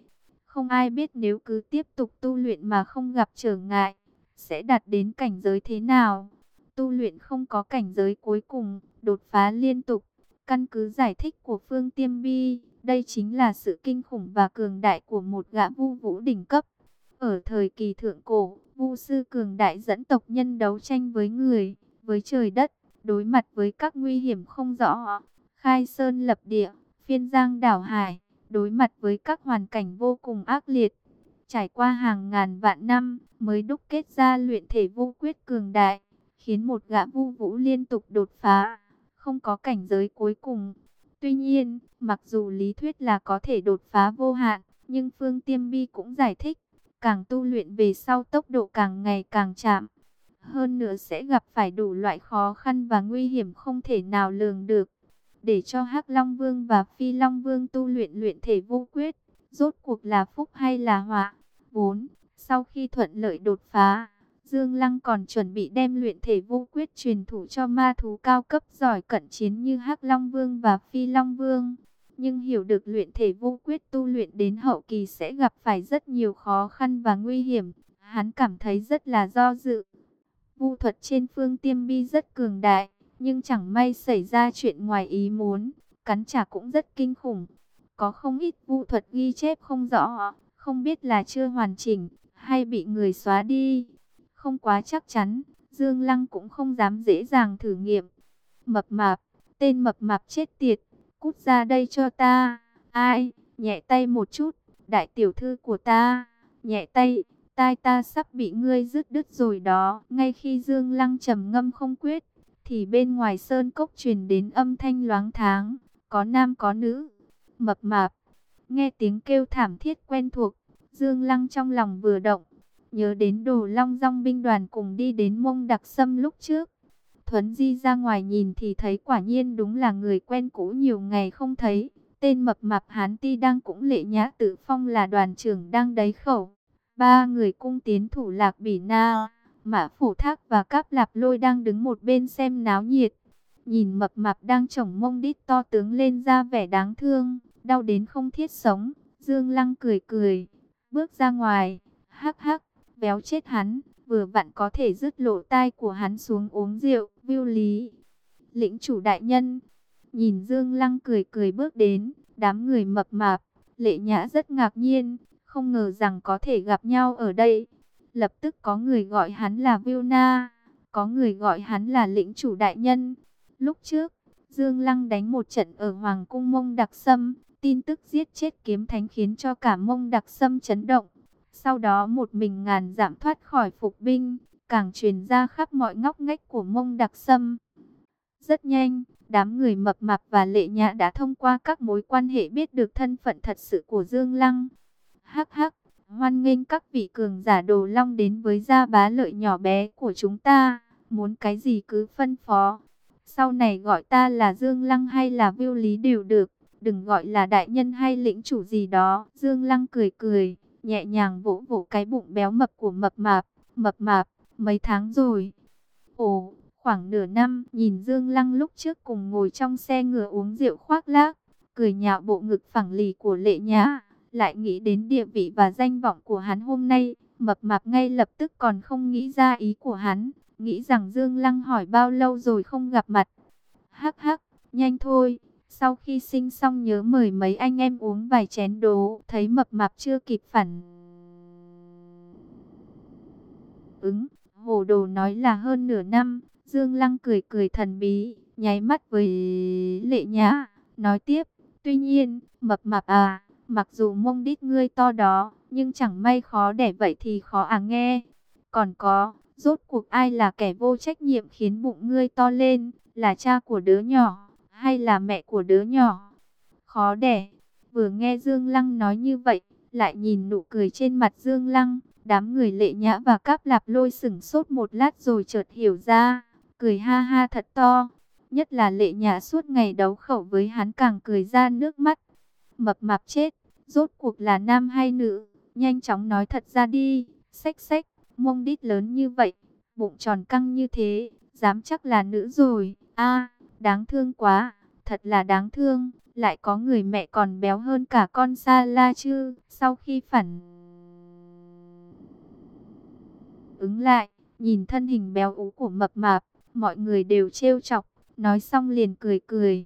Không ai biết nếu cứ tiếp tục tu luyện mà không gặp trở ngại, sẽ đạt đến cảnh giới thế nào. Tu luyện không có cảnh giới cuối cùng, đột phá liên tục. Căn cứ giải thích của Phương Tiêm Bi, đây chính là sự kinh khủng và cường đại của một gã vu vũ đỉnh cấp. Ở thời kỳ thượng cổ, vu sư cường đại dẫn tộc nhân đấu tranh với người, với trời đất, đối mặt với các nguy hiểm không rõ, khai sơn lập địa, phiên giang đảo hải, đối mặt với các hoàn cảnh vô cùng ác liệt. Trải qua hàng ngàn vạn năm, mới đúc kết ra luyện thể vô quyết cường đại, khiến một gã vu vũ liên tục đột phá, không có cảnh giới cuối cùng. Tuy nhiên, mặc dù lý thuyết là có thể đột phá vô hạn, nhưng Phương Tiêm Bi cũng giải thích, càng tu luyện về sau tốc độ càng ngày càng chậm. Hơn nữa sẽ gặp phải đủ loại khó khăn và nguy hiểm không thể nào lường được. Để cho Hắc Long Vương và Phi Long Vương tu luyện luyện thể vô quyết, rốt cuộc là phúc hay là họa? 4. Sau khi thuận lợi đột phá, Dương Lăng còn chuẩn bị đem luyện thể vô quyết truyền thủ cho ma thú cao cấp giỏi cận chiến như Hắc Long Vương và Phi Long Vương nhưng hiểu được luyện thể vô quyết tu luyện đến hậu kỳ sẽ gặp phải rất nhiều khó khăn và nguy hiểm. Hắn cảm thấy rất là do dự. Vu thuật trên phương tiêm bi rất cường đại, nhưng chẳng may xảy ra chuyện ngoài ý muốn, cắn trả cũng rất kinh khủng. Có không ít vu thuật ghi chép không rõ, không biết là chưa hoàn chỉnh, hay bị người xóa đi. Không quá chắc chắn, Dương Lăng cũng không dám dễ dàng thử nghiệm. Mập mạp, tên mập mạp chết tiệt, cút ra đây cho ta. Ai, nhẹ tay một chút, đại tiểu thư của ta, nhẹ tay, tai ta sắp bị ngươi rứt đứt rồi đó. Ngay khi Dương Lăng trầm ngâm không quyết, thì bên ngoài sơn cốc truyền đến âm thanh loáng tháng, có nam có nữ, mập mạp. Nghe tiếng kêu thảm thiết quen thuộc, Dương Lăng trong lòng vừa động, nhớ đến đồ long dòng binh đoàn cùng đi đến mông đặc sâm lúc trước. Thuấn Di ra ngoài nhìn thì thấy quả nhiên đúng là người quen cũ nhiều ngày không thấy. Tên mập mạp Hán Ti đang cũng lệ nhã tự phong là đoàn trưởng đang đấy khẩu. Ba người cung tiến thủ lạc bỉ na, mã phủ thác và cáp lạp lôi đang đứng một bên xem náo nhiệt. Nhìn mập mạp đang chồng mông đít to tướng lên ra vẻ đáng thương, đau đến không thiết sống. Dương Lăng cười cười, bước ra ngoài, hắc hắc, béo chết hắn, vừa vặn có thể dứt lộ tai của hắn xuống uống rượu, viu lý. Lĩnh chủ đại nhân, nhìn Dương Lăng cười cười bước đến, đám người mập mạp, lệ nhã rất ngạc nhiên, không ngờ rằng có thể gặp nhau ở đây. Lập tức có người gọi hắn là Na, có người gọi hắn là lĩnh chủ đại nhân. Lúc trước, Dương Lăng đánh một trận ở Hoàng cung Mông Đặc Sâm, tin tức giết chết kiếm thánh khiến cho cả Mông Đặc Sâm chấn động. Sau đó một mình ngàn giảm thoát khỏi phục binh, càng truyền ra khắp mọi ngóc ngách của Mông Đặc Sâm. Rất nhanh, đám người mập mạp và lệ nhã đã thông qua các mối quan hệ biết được thân phận thật sự của Dương Lăng. Hắc hắc, hoan nghênh các vị cường giả đồ long đến với gia bá lợi nhỏ bé của chúng ta. Muốn cái gì cứ phân phó. Sau này gọi ta là Dương Lăng hay là Viu Lý đều được. Đừng gọi là đại nhân hay lĩnh chủ gì đó. Dương Lăng cười cười, nhẹ nhàng vỗ vỗ cái bụng béo mập của mập mạp. Mập mạp, mấy tháng rồi. Ồ, khoảng nửa năm, nhìn Dương Lăng lúc trước cùng ngồi trong xe ngựa uống rượu khoác lác, cười nhạo bộ ngực phẳng lì của lệ nhã lại nghĩ đến địa vị và danh vọng của hắn hôm nay, mập mạp ngay lập tức còn không nghĩ ra ý của hắn, nghĩ rằng Dương Lăng hỏi bao lâu rồi không gặp mặt. Hắc hắc, nhanh thôi, sau khi sinh xong nhớ mời mấy anh em uống vài chén đồ, thấy mập mạp chưa kịp phản. Ứng, hồ đồ nói là hơn nửa năm, Dương Lăng cười cười thần bí, nháy mắt với lệ nhã, nói tiếp, tuy nhiên, mập mạp à, Mặc dù mông đít ngươi to đó, nhưng chẳng may khó đẻ vậy thì khó à nghe. Còn có, rốt cuộc ai là kẻ vô trách nhiệm khiến bụng ngươi to lên, là cha của đứa nhỏ, hay là mẹ của đứa nhỏ? Khó đẻ. Vừa nghe Dương Lăng nói như vậy, lại nhìn nụ cười trên mặt Dương Lăng, đám người lệ nhã và cáp lạp lôi sửng sốt một lát rồi chợt hiểu ra, cười ha ha thật to. Nhất là lệ nhã suốt ngày đấu khẩu với hắn càng cười ra nước mắt. Mập mạp chết, Rốt cuộc là nam hay nữ? Nhanh chóng nói thật ra đi. Xách xách, mông đít lớn như vậy, bụng tròn căng như thế, dám chắc là nữ rồi. a đáng thương quá, thật là đáng thương. Lại có người mẹ còn béo hơn cả con sa la chứ. Sau khi phản ứng lại, nhìn thân hình béo ú của mập mạp, mọi người đều trêu chọc, nói xong liền cười cười.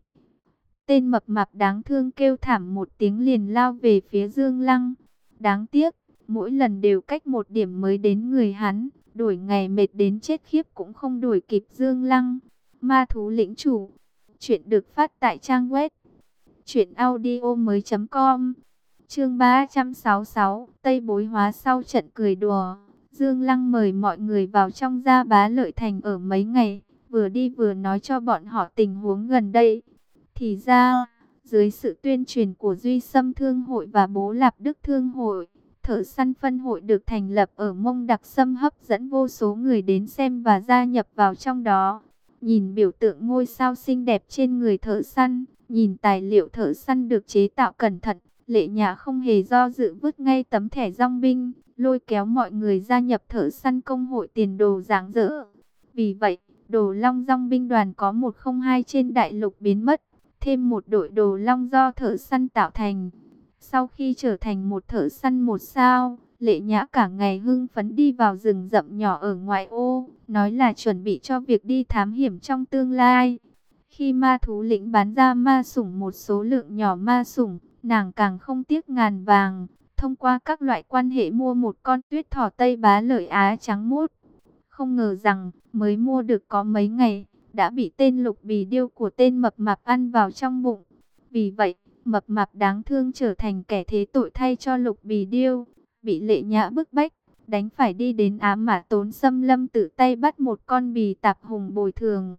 Tên mập mạp đáng thương kêu thảm một tiếng liền lao về phía Dương Lăng. Đáng tiếc, mỗi lần đều cách một điểm mới đến người hắn, đuổi ngày mệt đến chết khiếp cũng không đuổi kịp Dương Lăng. Ma thú lĩnh chủ, chuyện được phát tại trang web truyệnaudiomoi.com. Chương 366, Tây bối hóa sau trận cười đùa. Dương Lăng mời mọi người vào trong gia bá lợi thành ở mấy ngày, vừa đi vừa nói cho bọn họ tình huống gần đây. Thì ra, dưới sự tuyên truyền của Duy Sâm Thương Hội và Bố Lạp Đức Thương Hội, thợ săn phân hội được thành lập ở Mông Đặc Sâm hấp dẫn vô số người đến xem và gia nhập vào trong đó. Nhìn biểu tượng ngôi sao xinh đẹp trên người thợ săn, nhìn tài liệu thợ săn được chế tạo cẩn thận, lệ nhà không hề do dự vứt ngay tấm thẻ rong binh, lôi kéo mọi người gia nhập thợ săn công hội tiền đồ ráng rỡ. Vì vậy, đồ long rong binh đoàn có 102 trên đại lục biến mất thêm một đội đồ long do thợ săn tạo thành. Sau khi trở thành một thợ săn một sao, Lệ Nhã cả ngày hưng phấn đi vào rừng rậm nhỏ ở ngoại ô, nói là chuẩn bị cho việc đi thám hiểm trong tương lai. Khi ma thú lĩnh bán ra ma sủng một số lượng nhỏ ma sủng, nàng càng không tiếc ngàn vàng, thông qua các loại quan hệ mua một con tuyết thỏ Tây Bá lợi Á trắng mút. Không ngờ rằng, mới mua được có mấy ngày, đã bị tên lục bì điêu của tên mập mạp ăn vào trong bụng. Vì vậy, mập mạp đáng thương trở thành kẻ thế tội thay cho lục bì điêu, bị lệ nhã bức bách, đánh phải đi đến ám mã tốn xâm lâm tự tay bắt một con bì tạp hùng bồi thường.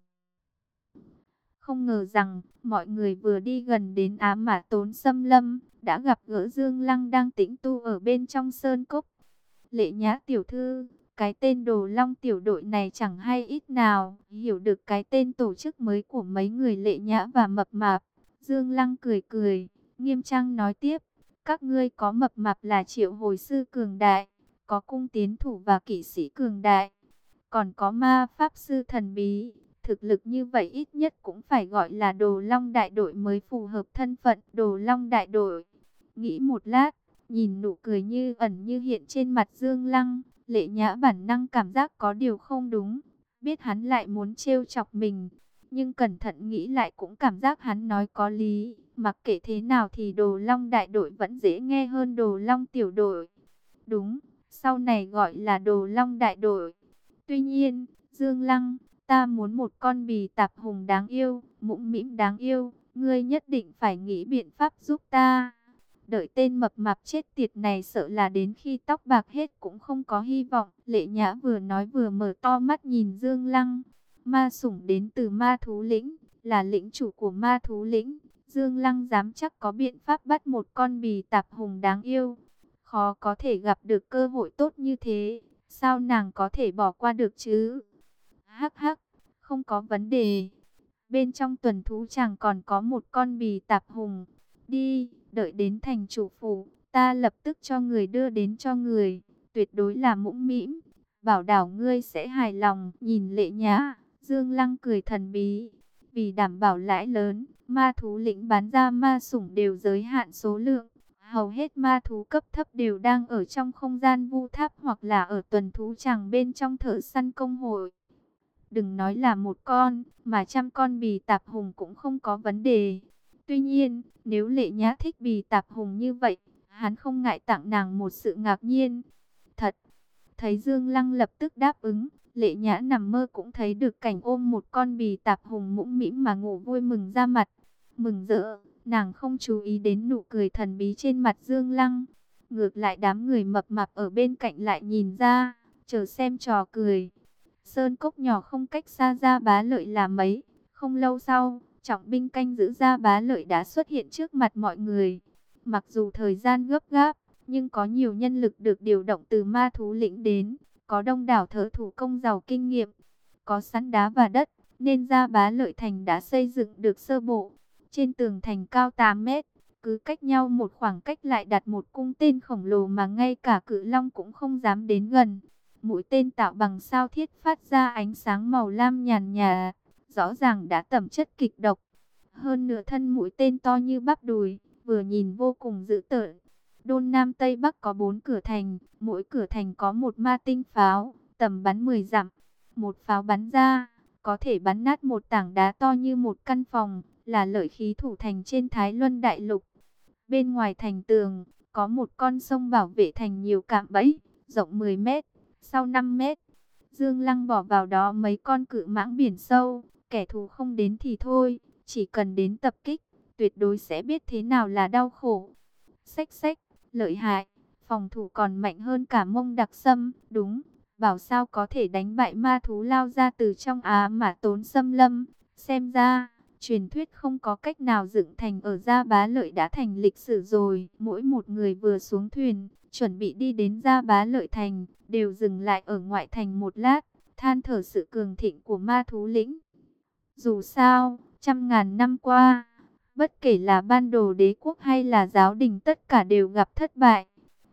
Không ngờ rằng, mọi người vừa đi gần đến ám mã tốn xâm lâm, đã gặp gỡ Dương Lăng đang tĩnh tu ở bên trong sơn cốc. Lệ nhã tiểu thư, cái tên đồ long tiểu đội này chẳng hay ít nào, hiểu được cái tên tổ chức mới của mấy người lệ nhã và mập mạp. Dương Lăng cười cười, nghiêm trang nói tiếp, các ngươi có mập mạp là triệu hồi sư cường đại, có cung tiến thủ và kỵ sĩ cường đại, còn có ma pháp sư thần bí. Thực lực như vậy ít nhất cũng phải gọi là đồ long đại đội mới phù hợp thân phận đồ long đại đội. Nghĩ một lát, nhìn nụ cười như ẩn như hiện trên mặt Dương Lăng, lệ nhã bản năng cảm giác có điều không đúng, biết hắn lại muốn trêu chọc mình, nhưng cẩn thận nghĩ lại cũng cảm giác hắn nói có lý, mặc kệ thế nào thì đồ long đại đội vẫn dễ nghe hơn đồ long tiểu đội. Đúng, sau này gọi là đồ long đại đội. Tuy nhiên, Dương Lăng, ta muốn một con bì tạp hùng đáng yêu, mũm mĩm đáng yêu, ngươi nhất định phải nghĩ biện pháp giúp ta. Đợi tên mập mạp chết tiệt này sợ là đến khi tóc bạc hết cũng không có hy vọng. Lệ Nhã vừa nói vừa mở to mắt nhìn Dương Lăng. Ma sủng đến từ ma thú lĩnh, là lĩnh chủ của ma thú lĩnh. Dương Lăng dám chắc có biện pháp bắt một con bì tạp hùng đáng yêu. Khó có thể gặp được cơ hội tốt như thế. Sao nàng có thể bỏ qua được chứ? Hắc hắc, không có vấn đề. Bên trong tuần thú chẳng còn có một con bì tạp hùng. Đi, đợi đến thành chủ phủ, ta lập tức cho người đưa đến cho người. Tuyệt đối là mũm mĩm. Bảo đảo ngươi sẽ hài lòng, nhìn lệ nhã. Dương Lăng cười thần bí. Vì đảm bảo lãi lớn, ma thú lĩnh bán ra ma sủng đều giới hạn số lượng. Hầu hết ma thú cấp thấp đều đang ở trong không gian vu tháp hoặc là ở tuần thú chẳng bên trong thợ săn công hội. Đừng nói là một con, mà trăm con bì tạp hùng cũng không có vấn đề. Tuy nhiên, nếu lệ nhã thích bì tạp hùng như vậy, hắn không ngại tặng nàng một sự ngạc nhiên. Thật, thấy Dương Lăng lập tức đáp ứng, lệ nhã nằm mơ cũng thấy được cảnh ôm một con bì tạp hùng mũm mĩm mà ngủ vui mừng ra mặt. Mừng rỡ, nàng không chú ý đến nụ cười thần bí trên mặt Dương Lăng. Ngược lại đám người mập mạp ở bên cạnh lại nhìn ra, chờ xem trò cười. Sơn cốc nhỏ không cách xa ra bá lợi là mấy. Không lâu sau, trọng binh canh giữ ra bá lợi đã xuất hiện trước mặt mọi người. Mặc dù thời gian gấp gáp, nhưng có nhiều nhân lực được điều động từ ma thú lĩnh đến. Có đông đảo thợ thủ công giàu kinh nghiệm, có sẵn đá và đất, nên ra bá lợi thành đã xây dựng được sơ bộ. Trên tường thành cao 8 mét, cứ cách nhau một khoảng cách lại đặt một cung tên khổng lồ mà ngay cả cự long cũng không dám đến gần. Mũi tên tạo bằng sao thiết phát ra ánh sáng màu lam nhàn nhà, rõ ràng đã tẩm chất kịch độc. Hơn nửa thân mũi tên to như bắp đùi, vừa nhìn vô cùng dữ tợn. Đôn Nam Tây Bắc có bốn cửa thành, mỗi cửa thành có một ma tinh pháo, tầm bắn 10 dặm. Một pháo bắn ra, có thể bắn nát một tảng đá to như một căn phòng, là lợi khí thủ thành trên Thái Luân Đại Lục. Bên ngoài thành tường, có một con sông bảo vệ thành nhiều cạm bẫy, rộng 10 mét, sau 5 mét. Dương Lăng bỏ vào đó mấy con cự mãng biển sâu, kẻ thù không đến thì thôi, chỉ cần đến tập kích, tuyệt đối sẽ biết thế nào là đau khổ. Xách xách, lợi hại, phòng thủ còn mạnh hơn cả mông đặc sâm, đúng, bảo sao có thể đánh bại ma thú lao ra từ trong á mà tốn xâm lâm, xem ra, truyền thuyết không có cách nào dựng thành ở Gia Bá Lợi đã thành lịch sử rồi, mỗi một người vừa xuống thuyền, chuẩn bị đi đến Gia Bá Lợi Thành, đều dừng lại ở ngoại thành một lát, than thở sự cường thịnh của ma thú lĩnh. Dù sao, trăm ngàn năm qua, bất kể là ban đồ đế quốc hay là giáo đình tất cả đều gặp thất bại.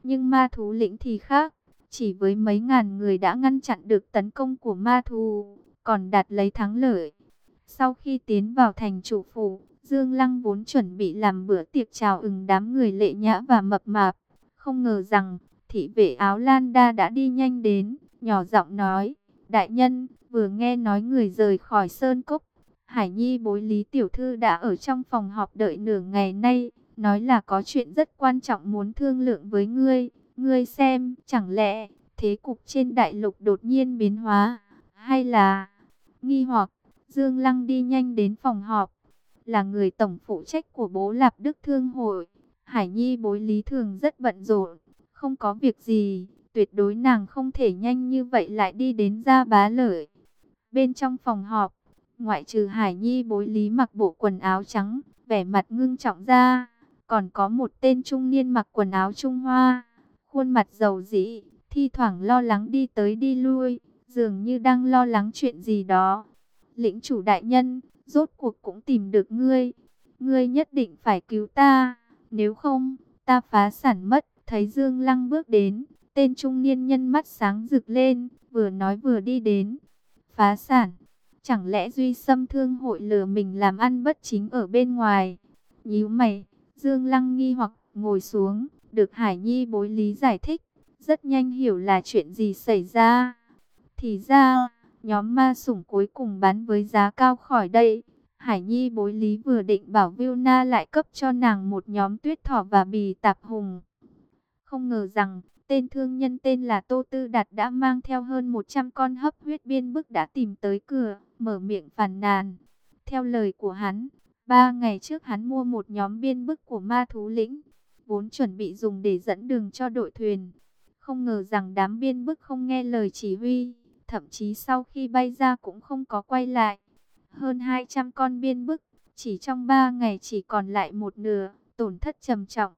Nhưng ma thú lĩnh thì khác, chỉ với mấy ngàn người đã ngăn chặn được tấn công của ma thú, còn đạt lấy thắng lợi. Sau khi tiến vào thành chủ phủ, Dương Lăng vốn chuẩn bị làm bữa tiệc chào ừng đám người lệ nhã và mập mạp. Không ngờ rằng, thị vệ áo lan đa đã đi nhanh đến, nhỏ giọng nói, đại nhân, vừa nghe nói người rời khỏi Sơn Cốc. Hải Nhi bối Lý Tiểu Thư đã ở trong phòng họp đợi nửa ngày nay, nói là có chuyện rất quan trọng muốn thương lượng với ngươi. Ngươi xem, chẳng lẽ thế cục trên đại lục đột nhiên biến hóa, hay là nghi hoặc Dương Lăng đi nhanh đến phòng họp, là người tổng phụ trách của bố Lạp Đức Thương Hội. Hải Nhi bối lý thường rất bận rộn, không có việc gì, tuyệt đối nàng không thể nhanh như vậy lại đi đến ra bá lợi. Bên trong phòng họp, ngoại trừ Hải Nhi bối lý mặc bộ quần áo trắng, vẻ mặt ngưng trọng ra, còn có một tên trung niên mặc quần áo Trung Hoa, khuôn mặt giàu dĩ, thi thoảng lo lắng đi tới đi lui, dường như đang lo lắng chuyện gì đó. Lĩnh chủ đại nhân, rốt cuộc cũng tìm được ngươi, ngươi nhất định phải cứu ta, nếu không, ta phá sản mất. Thấy Dương Lăng bước đến, tên trung niên nhân mắt sáng rực lên, vừa nói vừa đi đến. Phá sản, chẳng lẽ Duy Sâm Thương hội lừa mình làm ăn bất chính ở bên ngoài? Nhíu mày, Dương Lăng nghi hoặc ngồi xuống, được Hải Nhi bối lý giải thích, rất nhanh hiểu là chuyện gì xảy ra. Thì ra, nhóm ma sủng cuối cùng bán với giá cao khỏi đây. Hải Nhi bối lý vừa định bảo Viu Na lại cấp cho nàng một nhóm tuyết thỏ và bì tạp hùng. Không ngờ rằng, tên thương nhân tên là Tô Tư Đạt đã mang theo hơn 100 con hấp huyết biên bức đã tìm tới cửa, mở miệng phàn nàn. Theo lời của hắn, ba ngày trước hắn mua một nhóm biên bức của ma thú lĩnh, vốn chuẩn bị dùng để dẫn đường cho đội thuyền. Không ngờ rằng đám biên bức không nghe lời chỉ huy, thậm chí sau khi bay ra cũng không có quay lại. Hơn 200 con biên bức, chỉ trong 3 ngày chỉ còn lại một nửa, tổn thất trầm trọng.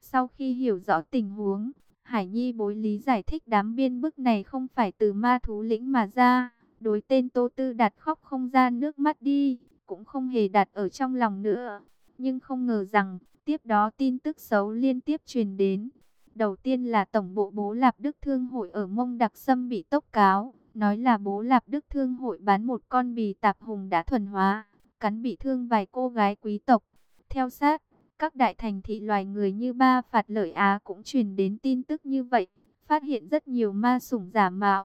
Sau khi hiểu rõ tình huống, Hải Nhi bối lý giải thích đám biên bức này không phải từ ma thú lĩnh mà ra. Đối tên Tô Tư đặt khóc không ra nước mắt đi, cũng không hề đặt ở trong lòng nữa. Nhưng không ngờ rằng, tiếp đó tin tức xấu liên tiếp truyền đến. Đầu tiên là Tổng bộ Bố Lạp Đức Thương hội ở Mông Đặc Sâm bị tốc cáo, nói là Bố Lạp Đức Thương hội bán một con bì tạp hùng đã thuần hóa, cắn bị thương vài cô gái quý tộc. Theo sát, các đại thành thị loài người như Ba Phạt Lợi Á cũng truyền đến tin tức như vậy, phát hiện rất nhiều ma sủng giả mạo.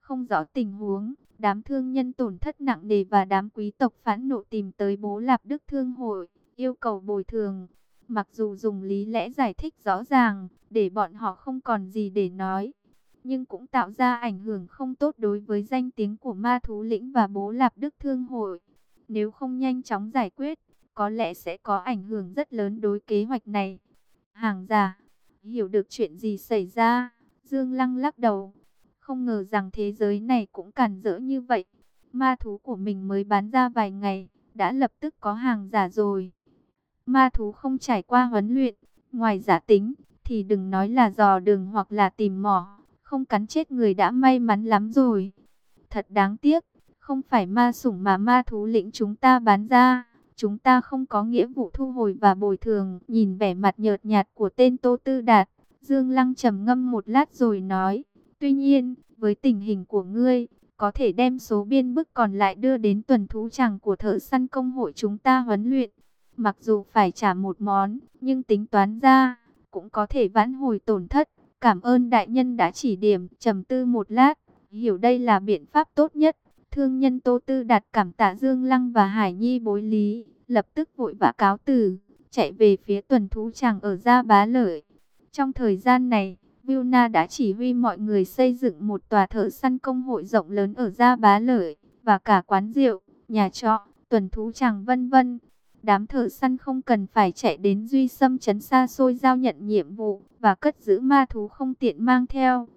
Không rõ tình huống, đám thương nhân tổn thất nặng nề và đám quý tộc phản nộ tìm tới Bố Lạp Đức Thương hội, yêu cầu bồi thường. Mặc dù dùng lý lẽ giải thích rõ ràng, để bọn họ không còn gì để nói, nhưng cũng tạo ra ảnh hưởng không tốt đối với danh tiếng của ma thú lĩnh và bố lạp đức thương hội. Nếu không nhanh chóng giải quyết, có lẽ sẽ có ảnh hưởng rất lớn đối kế hoạch này. Hàng giả, hiểu được chuyện gì xảy ra, Dương Lăng lắc đầu. Không ngờ rằng thế giới này cũng cản rỡ như vậy. Ma thú của mình mới bán ra vài ngày, đã lập tức có hàng giả rồi. Ma thú không trải qua huấn luyện, ngoài giả tính, thì đừng nói là dò đường hoặc là tìm mỏ, không cắn chết người đã may mắn lắm rồi. Thật đáng tiếc, không phải ma sủng mà ma thú lĩnh chúng ta bán ra, chúng ta không có nghĩa vụ thu hồi và bồi thường. Nhìn vẻ mặt nhợt nhạt của tên Tô Tư Đạt, Dương Lăng trầm ngâm một lát rồi nói, tuy nhiên, với tình hình của ngươi, có thể đem số biên bức còn lại đưa đến tuần thú chẳng của thợ săn công hội chúng ta huấn luyện. Mặc dù phải trả một món, nhưng tính toán ra, cũng có thể vãn hồi tổn thất. Cảm ơn đại nhân đã chỉ điểm, trầm tư một lát, hiểu đây là biện pháp tốt nhất. Thương nhân Tô Tư đặt cảm tạ Dương Lăng và Hải Nhi bối lý, lập tức vội vã cáo từ, chạy về phía tuần thú chàng ở Gia Bá Lợi. Trong thời gian này, Vilna đã chỉ huy mọi người xây dựng một tòa thợ săn công hội rộng lớn ở Gia Bá Lợi, và cả quán rượu, nhà trọ, tuần thú chàng vân vân. Đám thợ săn không cần phải chạy đến duy xâm chấn xa xôi giao nhận nhiệm vụ và cất giữ ma thú không tiện mang theo.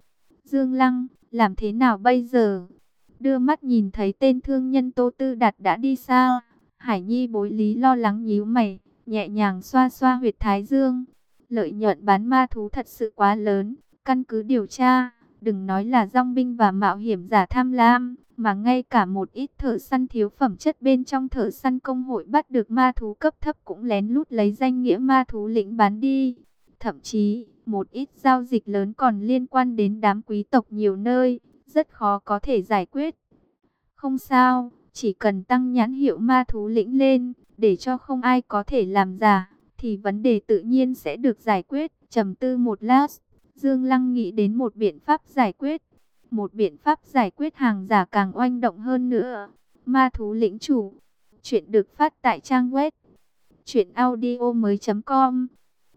Dương Lăng, làm thế nào bây giờ? Đưa mắt nhìn thấy tên thương nhân Tô Tư Đạt đã đi xa. Hải Nhi bối lý lo lắng nhíu mày, nhẹ nhàng xoa xoa huyệt thái dương. Lợi nhuận bán ma thú thật sự quá lớn, căn cứ điều tra, đừng nói là dòng binh và mạo hiểm giả tham lam, mà ngay cả một ít thợ săn thiếu phẩm chất bên trong thợ săn công hội bắt được ma thú cấp thấp cũng lén lút lấy danh nghĩa ma thú lĩnh bán đi. Thậm chí, một ít giao dịch lớn còn liên quan đến đám quý tộc nhiều nơi, rất khó có thể giải quyết. Không sao, chỉ cần tăng nhãn hiệu ma thú lĩnh lên, để cho không ai có thể làm giả, thì vấn đề tự nhiên sẽ được giải quyết. Trầm tư một lát, Dương Lăng nghĩ đến một biện pháp giải quyết. Một biện pháp giải quyết hàng giả càng oanh động hơn nữa. Ma thú lĩnh chủ. Chuyện được phát tại trang web. Chuyện audio mới com.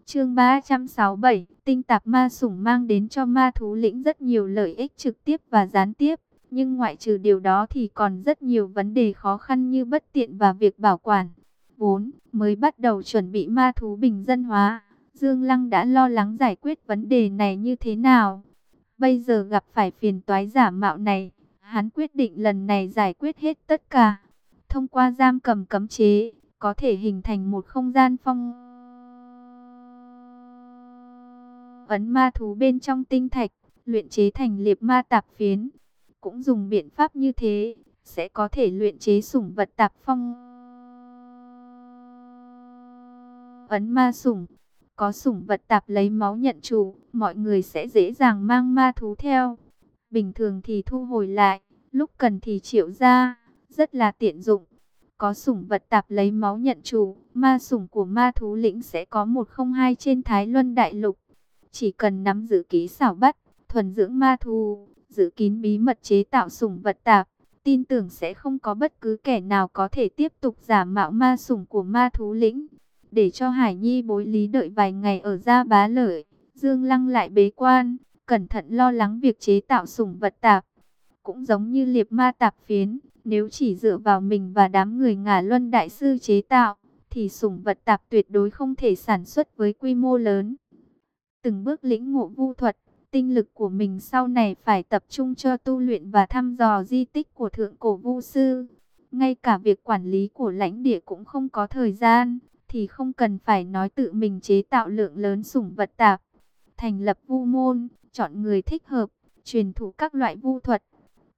Chương 367. Tinh tạp ma sủng mang đến cho ma thú lĩnh rất nhiều lợi ích trực tiếp và gián tiếp. Nhưng ngoại trừ điều đó thì còn rất nhiều vấn đề khó khăn như bất tiện và việc bảo quản. 4. Mới bắt đầu chuẩn bị ma thú bình dân hóa. Dương Lăng đã lo lắng giải quyết vấn đề này như thế nào. Bây giờ gặp phải phiền toái giả mạo này, hắn quyết định lần này giải quyết hết tất cả. Thông qua giam cầm cấm chế, có thể hình thành một không gian phong ấn ma thú bên trong tinh thạch, luyện chế thành liệp ma tạp phiến. Cũng dùng biện pháp như thế, sẽ có thể luyện chế sủng vật tạp phong ấn ma sủng. Có sủng vật tạp lấy máu nhận chủ, mọi người sẽ dễ dàng mang ma thú theo. Bình thường thì thu hồi lại, lúc cần thì triệu ra, rất là tiện dụng. Có sủng vật tạp lấy máu nhận chủ, ma sủng của ma thú lĩnh sẽ có một không hai trên Thái Luân Đại Lục. Chỉ cần nắm giữ ký xảo bắt, thuần dưỡng ma thú, giữ kín bí mật chế tạo sủng vật tạp, tin tưởng sẽ không có bất cứ kẻ nào có thể tiếp tục giả mạo ma sủng của ma thú lĩnh để cho Hải Nhi bối lý đợi vài ngày ở gia bá lợi. Dương Lăng lại bế quan, cẩn thận lo lắng việc chế tạo sủng vật tạp. Cũng giống như liệp ma tạp phiến, nếu chỉ dựa vào mình và đám người ngả luân đại sư chế tạo, thì sủng vật tạp tuyệt đối không thể sản xuất với quy mô lớn. Từng bước lĩnh ngộ vu thuật, tinh lực của mình sau này phải tập trung cho tu luyện và thăm dò di tích của thượng cổ vu sư. Ngay cả việc quản lý của lãnh địa cũng không có thời gian, thì không cần phải nói tự mình chế tạo lượng lớn sủng vật tạp. Thành lập vu môn, chọn người thích hợp, truyền thụ các loại vu thuật.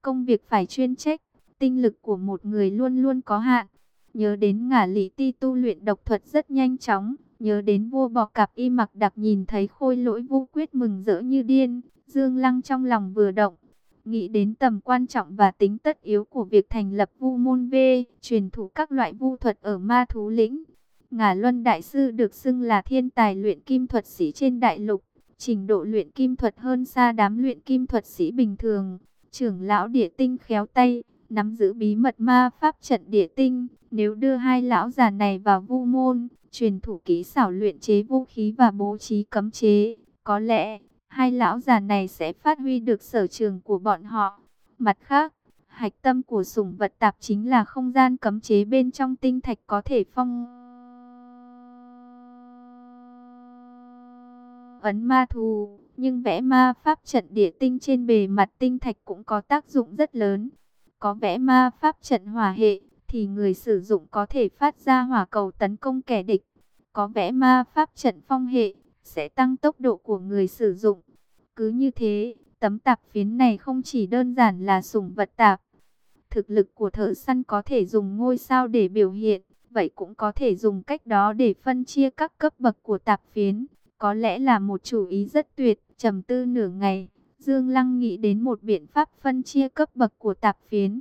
Công việc phải chuyên trách, tinh lực của một người luôn luôn có hạn. Nhớ đến ngả lý ti tu luyện độc thuật rất nhanh chóng, nhớ đến vua bò cạp y mặc đặc nhìn thấy khôi lỗi vu quyết mừng rỡ như điên, dương lăng trong lòng vừa động. Nghĩ đến tầm quan trọng và tính tất yếu của việc thành lập vu môn V, truyền thụ các loại vu thuật ở ma thú lĩnh, Ngà Luân Đại Sư được xưng là thiên tài luyện kim thuật sĩ trên đại lục. Trình độ luyện kim thuật hơn xa đám luyện kim thuật sĩ bình thường. Trưởng lão địa tinh khéo tay, nắm giữ bí mật ma pháp trận địa tinh. Nếu đưa hai lão già này vào vu môn, truyền thủ ký xảo luyện chế vũ khí và bố trí cấm chế, có lẽ hai lão già này sẽ phát huy được sở trường của bọn họ. Mặt khác, hạch tâm của sủng vật tạp chính là không gian cấm chế bên trong tinh thạch có thể phong ấn ma thù, nhưng vẽ ma pháp trận địa tinh trên bề mặt tinh thạch cũng có tác dụng rất lớn. Có vẽ ma pháp trận hỏa hệ, thì người sử dụng có thể phát ra hỏa cầu tấn công kẻ địch. Có vẽ ma pháp trận phong hệ, sẽ tăng tốc độ của người sử dụng. Cứ như thế, tấm tạp phiến này không chỉ đơn giản là sủng vật tạp. Thực lực của thợ săn có thể dùng ngôi sao để biểu hiện, vậy cũng có thể dùng cách đó để phân chia các cấp bậc của tạp phiến. Có lẽ là một chủ ý rất tuyệt, trầm tư nửa ngày, Dương Lăng nghĩ đến một biện pháp phân chia cấp bậc của tạp phiến.